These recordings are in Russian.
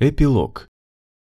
Эпилог.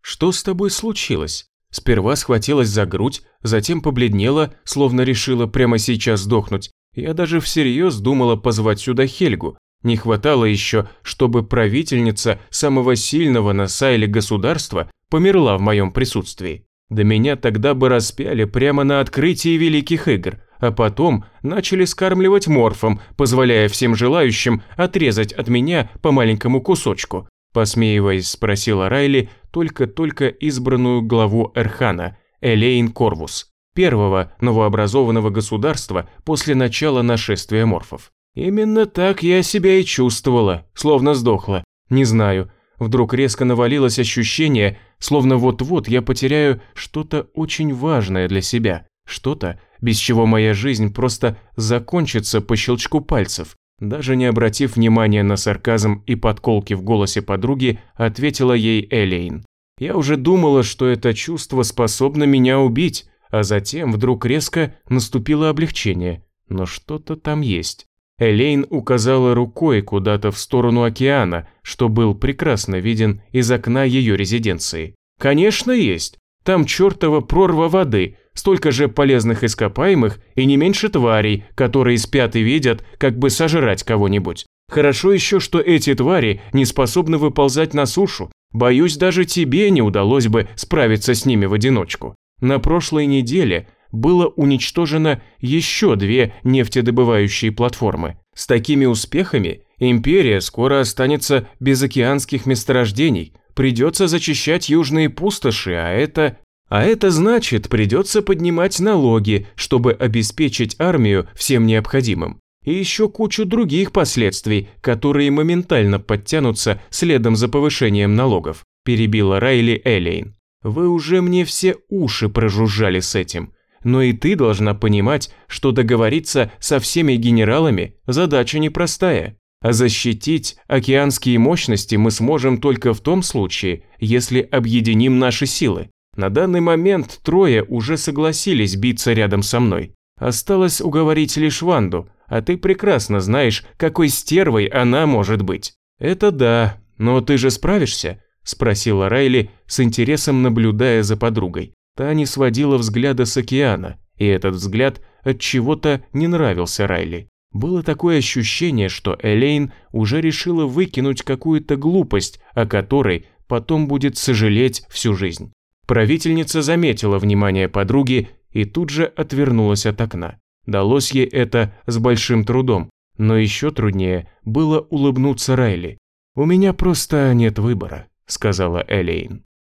«Что с тобой случилось?» Сперва схватилась за грудь, затем побледнела, словно решила прямо сейчас сдохнуть. Я даже всерьез думала позвать сюда Хельгу. Не хватало еще, чтобы правительница самого сильного на Сайле государства померла в моем присутствии. Да меня тогда бы распяли прямо на открытии Великих Игр, а потом начали скармливать морфом, позволяя всем желающим отрезать от меня по маленькому кусочку. Посмеиваясь, спросила Райли только-только избранную главу Эрхана, Элейн Корвус, первого новообразованного государства после начала нашествия морфов. Именно так я себя и чувствовала, словно сдохла. Не знаю, вдруг резко навалилось ощущение, словно вот-вот я потеряю что-то очень важное для себя, что-то, без чего моя жизнь просто закончится по щелчку пальцев. Даже не обратив внимания на сарказм и подколки в голосе подруги, ответила ей Элейн. Я уже думала, что это чувство способно меня убить, а затем вдруг резко наступило облегчение. Но что-то там есть. Элейн указала рукой куда-то в сторону океана, что был прекрасно виден из окна ее резиденции. Конечно, есть. Там чертова прорва воды, столько же полезных ископаемых и не меньше тварей, которые спят и видят, как бы сожрать кого-нибудь. Хорошо еще, что эти твари не способны выползать на сушу. Боюсь, даже тебе не удалось бы справиться с ними в одиночку. На прошлой неделе было уничтожено еще две нефтедобывающие платформы. С такими успехами империя скоро останется без океанских месторождений, придется зачищать южные пустоши, а это а это значит, придется поднимать налоги, чтобы обеспечить армию всем необходимым. И еще кучу других последствий, которые моментально подтянутся следом за повышением налогов, перебила Райли Элейн. Вы уже мне все уши прожужжали с этим. Но и ты должна понимать, что договориться со всеми генералами задача непростая. А защитить океанские мощности мы сможем только в том случае, если объединим наши силы. На данный момент трое уже согласились биться рядом со мной. Осталось уговорить лишь Ванду, а ты прекрасно знаешь, какой стервой она может быть. Это да, но ты же справишься? Спросила Райли с интересом наблюдая за подругой. Та не сводила взгляда с океана, и этот взгляд от чего-то не нравился Райли. Было такое ощущение, что Элейн уже решила выкинуть какую-то глупость, о которой потом будет сожалеть всю жизнь. Правительница заметила внимание подруги и тут же отвернулась от окна. Далось ей это с большим трудом, но еще труднее было улыбнуться Райли. «У меня просто нет выбора», – сказала Элейн.